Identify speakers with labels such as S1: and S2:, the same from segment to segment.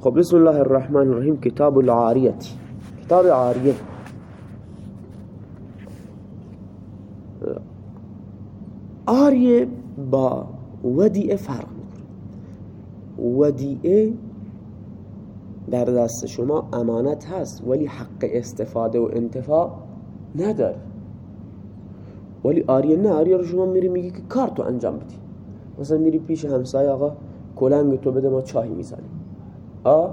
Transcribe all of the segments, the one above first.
S1: خب بسم الله الرحمن الرحیم. کتاب العاریت. کتاب عاریه آریه با ودیعه فرق ودیعه در دست شما امانت هست ولی حق استفاده و انتفاع نداره. ولی آریه نه آریه رو شما میری میگی که کار تو انجام بدی. مثلا میری پیش همسایه آقا کلنگ تو بده ما چای می‌زنیم. آ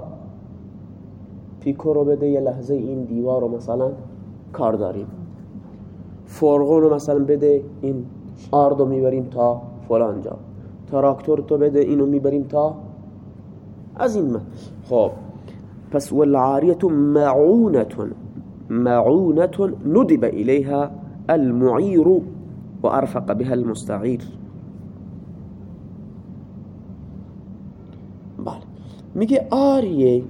S1: پیکو رو بده یه لحظه این دیوار رو مثلا کار داریم. فرغون رو مثلا بده این آرد رو می‌بریم تا فلان جا. تراکتور تو بده اینو می‌بریم تا از این من. خب پس والعاریت معونة معونة ندب إليها المعير وأرفق بها المستعير بله میگه آریه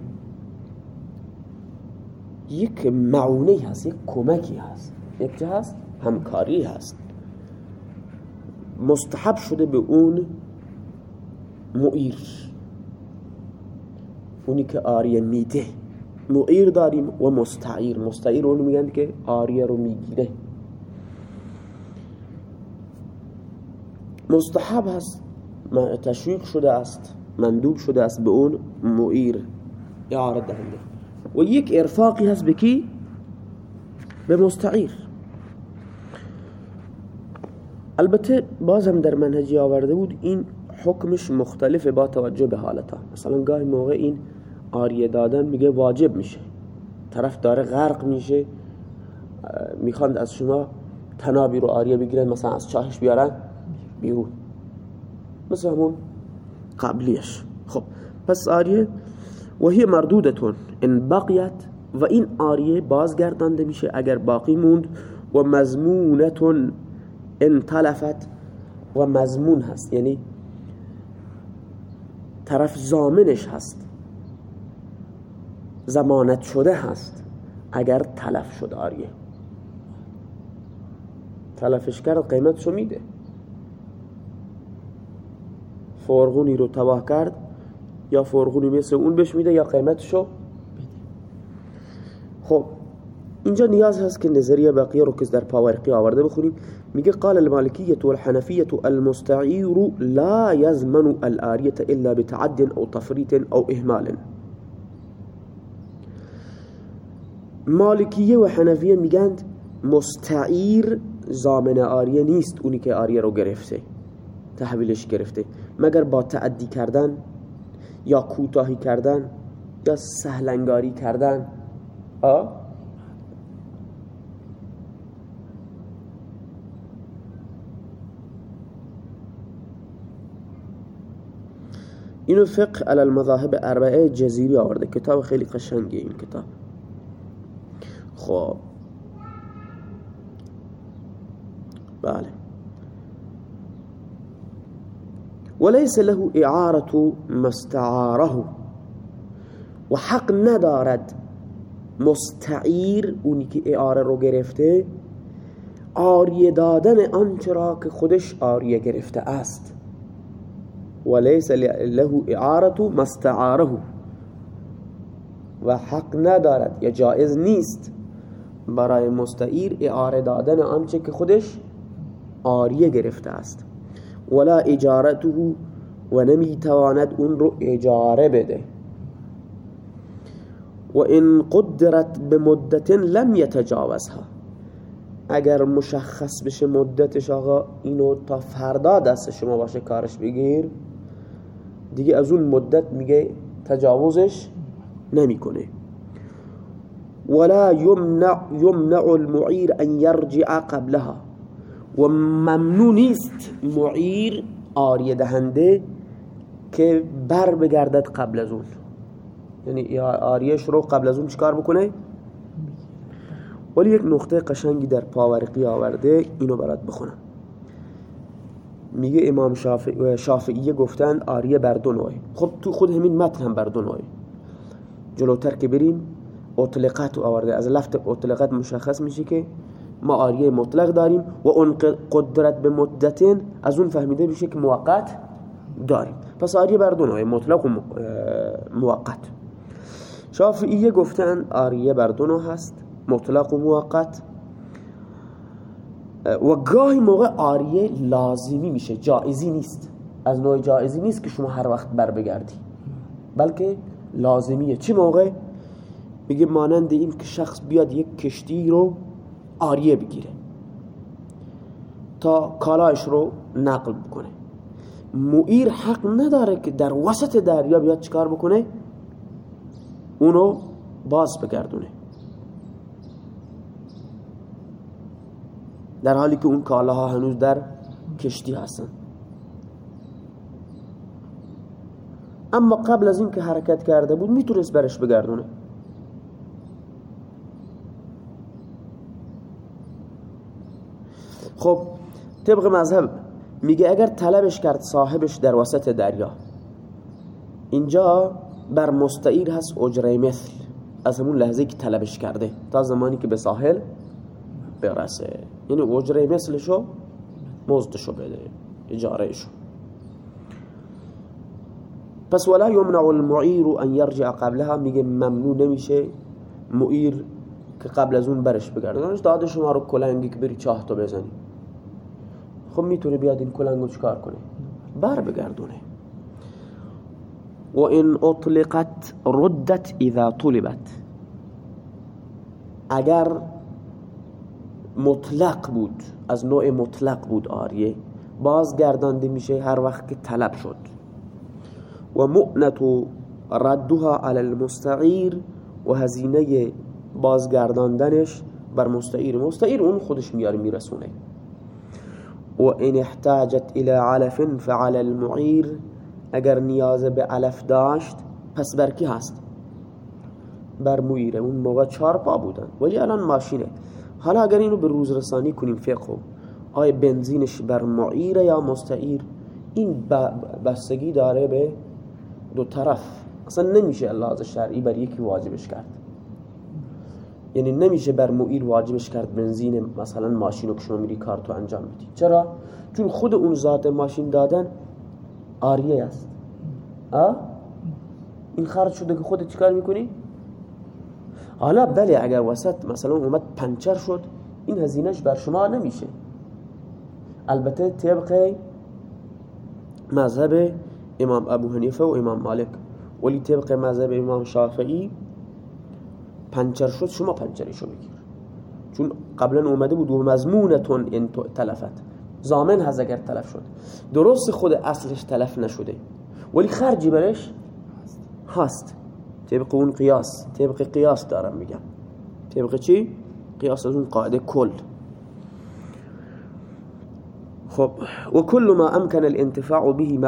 S1: یک معونه هست یک کمکی هست یک چه هست؟ همکاری هست. مستحب شده به اون معیر. اونی که آریه میده. معیر داریم و مستعیر. مستعیر اونو میگن که آریه رو می‌گیره. مستحب هست تشویق شده است. مندوب شده است به اون معیر. اعاره دهنده. و یک ارفاقی هست به کی؟ به مستعیر. البته بازم در منهجی آورده بود این حکمش مختلفه با توجه به حالتا مثلا گاهی موقع این آریه دادن میگه واجب میشه. طرف داره غرق میشه. می‌خواند از شما تنابی رو آریه بگیرن مثلا از چاهش بیارن بیرون. مثل همون قبلیش. خب پس آریه و هی مردودتون ان بقیت و این آریه بازگردانده میشه اگر باقی موند و مزمونتون ان تلفت و مزمون هست. یعنی طرف زامنش هست. زمانت شده هست اگر تلف شد آریه. تلفش کرد قیمتشو میده. فرغونی رو تباه کرد یا فرغونی مثل اون بهش میده یا قیمتشو خب اینجا نیاز هست که نظریه بقیه رو که در پاورقی آورده بخونیم. میگه قال المالكية والحنفية المستعير لا يزمن الآرية إلا بتعد أو تفريط أو إهمال مالکیه و حنفیه میگند مستعیر زامن آریه نیست اونی که آریه رو گرفته تحویلش گرفته. مگر با تعدی کردن یا کوتاهی کردن یا سهلنگاری کردن؟ آ؟ اینو فقه علی المذاهب اربعه جزیری آورده. کتاب خیلی قشنگه این کتاب. خب. بله. وليس له اعاره مستعاره و حق ندارد مستعیر اونی که اعاره رو گرفته آریه دادن آنچه که خودش آریه گرفته است. وليس له اعاره مستعاره و حق ندارد یا جائز نیست برای مستعیر اعاره دادن آنچه که خودش آریه گرفته است. ولا اجارته و نمی‌تواند اون رو اجاره بده. و ان قدرت به مدت لم یتجاوزها اگر مشخص بشه مدتش آقا اینو تا فردا دست شما باشه کارش بگیر. دیگه از اون مدت میگه تجاوزش نمی‌کنه. ولا يمنع يمنع المعير ان يرجع قبلها. و ممنوع نیست معیر آریه دهنده که بر بگردد قبل از اون. یعنی آریش رو قبل از اون چیکار بکنه؟ ولی یک نقطه قشنگی در پاورقی آورده اینو برات بخونم. میگه امام شافعی شافعیه گفتند آریه بر دو نوعه. خب تو خود همین متن هم بر دو نوعه. جلوتر که بریم اطلقات آورده. از لفت اطلقات مشخص میشه که ما آریه مطلق داریم و اون قدرت به مدتین از اون فهمیده میشه که موقت داریم. پس آریه بر دو مطلق و موقت. شافعیه گفتن آریه بر دو هست مطلق و موقت. و گاهی موقع آریه لازمی میشه جائزی نیست. از نوع جائزی نیست که شما هر وقت بر بگردی. بلکه لازمیه. چه موقع؟ میگه مانند این که شخص بیاد یک کشتی رو آریه بگیره. تا کالایش رو نقل بکنه. مویر حق نداره که در وسط دریا بیاد چیکار بکنه؟ اونو باز بگردونه. در حالی که اون کالاها هنوز در کشتی هستن. اما قبل از اینکه حرکت کرده بود می‌تونست برش بگردونه. خب طبق مذهب میگه اگر طلبش کرد صاحبش در وسط دریا. اینجا بر مستعیر هست اجره مثل. از همون لحظه که طلبش کرده. تا زمانی که به ساحل برسه. یعنی اجره مثلشو مزدشو بده. اجارهشو. پس ولا یمنع المعیر ان یرجع قبلها. میگه ممنوع نمیشه. معیر که قبل از اون برش بگرده داده شما رو کلنگی که بری چاه تو بزنی. خب می‌تونه بیاد این کلنگو چکار کنه بر بگردونه. و این اطلقت ردت اذا طلبت. اگر مطلق بود از نوع مطلق بود آریه بازگردانده میشه هر وقت که طلب شد. و مؤنت ردها على المستعیر و هزینه بازگرداندنش بر مستعیر مستعیر اون خودش میاره میرسونه. و این احتاجت الى علف فعلى المعیر. اگر نیاز به علف داشت پس بر کی هست؟ بر مویره اون موقع چهار پا بودن. ولی الان ماشینه. حالا اگر اینو به روز رسانی کنیم فقه آیا بنزینش بر معیره یا مستعیر؟ این بستگی داره به دو طرف. اصلا نمیشه الله شرعی بر یکی واجبش کرد. یعنی نمیشه بر معیر واجبش کرد بنزین مثلا ماشین که شما میری کارتو انجام میدی چرا؟ چون خود اون ذات ماشین دادن آریه است آه؟ این خرج شده که خودت چیکار می‌کنی؟ حالا بله اگر وسط مثلا اومد پنچر شد این هزینهش بر شما نمیشه البته طبق مذهب امام ابو حنیفه و امام مالک ولی طبق مذهب امام شافعی پنچر شد شما پنچرشو بگیر چون قبلا اومده بود و مزمونتون این تلفت. زامن هست اگر تلف شد. درست خود اصلش تلف نشده. ولی خرجی برش؟ هست. طبق اون قیاس. طبق قیاس دارم میگم. طبق چی؟ قیاس از اون قاعدة کل. خب وكل ما أمكن الانتفاع به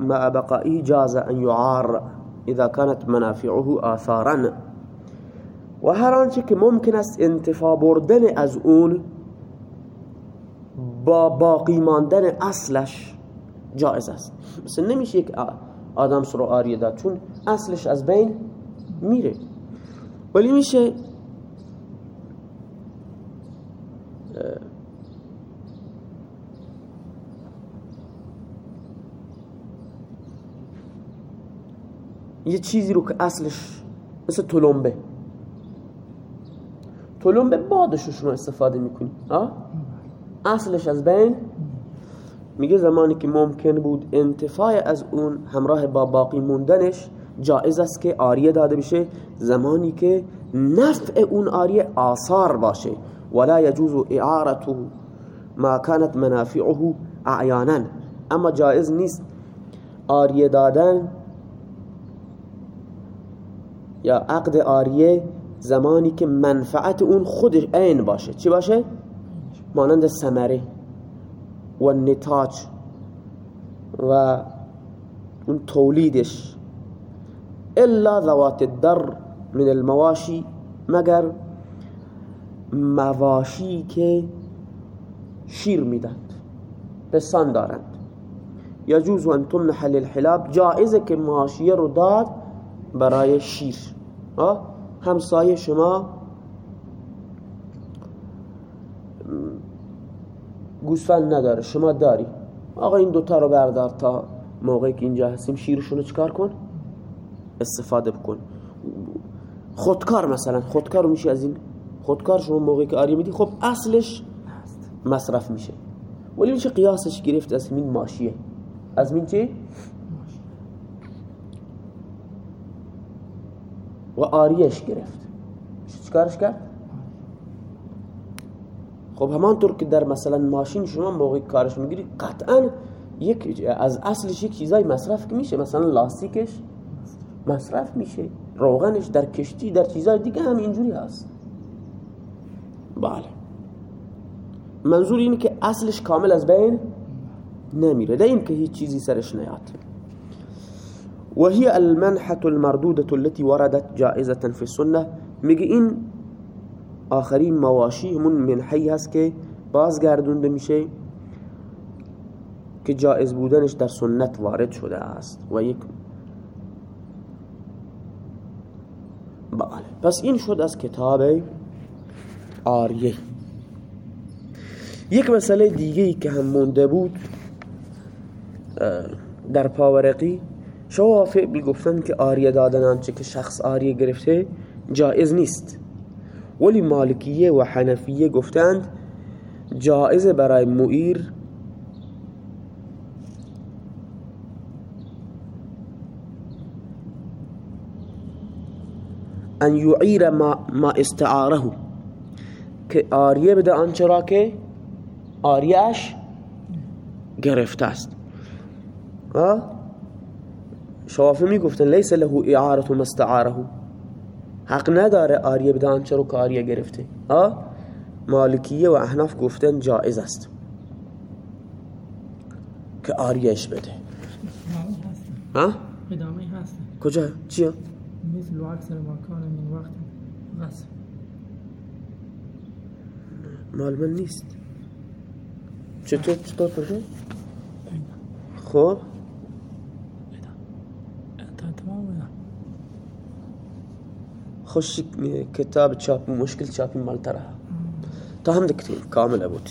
S1: مع بقائه جاز أن يعار إذا كانت منافعه آثارا. و هر آنچه که ممکن است انتفاع بردن از اون با باقی ماندن اصلش جایز است. مثل نمیشه یک آدم سر آریه داد چون اصلش از بین میره. ولی میشه یه چیزی رو که اصلش مثل تلمبه تلمبه بادش رو شما استفاده می‌کنی. اصلش از بین. میگه زمانی که ممکن بود انتفاع از اون همراه با باقی موندنش جائز است که آریه داده بشه. زمانی که نفع اون آریه آثار باشه. ولا يجوز اعارته ما كانت منافعه اعیانا. اما جائز نیست. آریه دادن یا عقد آریه زمانی که منفعت اون خودش عین باشه. چی باشه؟ مانند سمره و نتاج و اون تولیدش. الا ذوات الدر من المواشی مگر مواشی که شیر میدند پسان دارند. یجوز ان تمنح للحلاب جائزه که مواشیه رو داد برای شیر. همسایه شما گوسفند نداره شما داری. آقا این دوتا رو بردار تا موقعی که اینجا هستیم شیرشون رو چکار کن؟ استفاده بکن. خودکار مثلا خودکار میشه از این خودکار شما موقعی که آریه میدی خب اصلش مصرف میشه. ولی میشه قیاسش گرفت؟ از این ماشیه. از من چی؟ و آریش گرفت. چیکارش کرد؟ خب همانطور که در مثلا ماشین شما موقعی کارش می‌گیری قطعا یک از اصلش یک چیزای مصرف میشه مثلا لاستیکش مصرف میشه روغنش در کشتی در چیزای دیگه هم اینجوری هست. بله. منظور اینه که اصلش کامل از بین نمیره. ده که هیچ چیزی سرش نیاد. وهي المنحة المردودة التي وردت جائزة في السنة. میگه این آخرین مواشی همون منحی هست که بازگردونده میشه که جائز بودنش در سنت وارد شده است. و یک بله. پس این شد از کتاب آریه. یک مسئله دیگه ای که هم مونده بود در پاورقی شوافع گفتن که آریه دادن آنچه که شخص آریه گرفته جائز نیست. ولی مالکیه و حنفیه گفتند جائز برای معیر ان یعیر ما, ما استعاره. که آریه بده آنچه را که آریهش گرفته است. شوافی می گفتن لیس له اعارت ما استعاره. حق نداره آریه بده آنچه رو که آریه گرفته. مالکیه و احناف گفتن جائز است که آریهش بده. ها؟
S2: ادامه هست.
S1: کجا؟ چیه؟
S2: مثل اکثر ما کان من وقت. غصب
S1: مال من نیست. چطور؟ چطور پرده؟ خب. خوش کتاب چاپی مشکل چاپی مال ترها تا هم دکتين كاملة بود.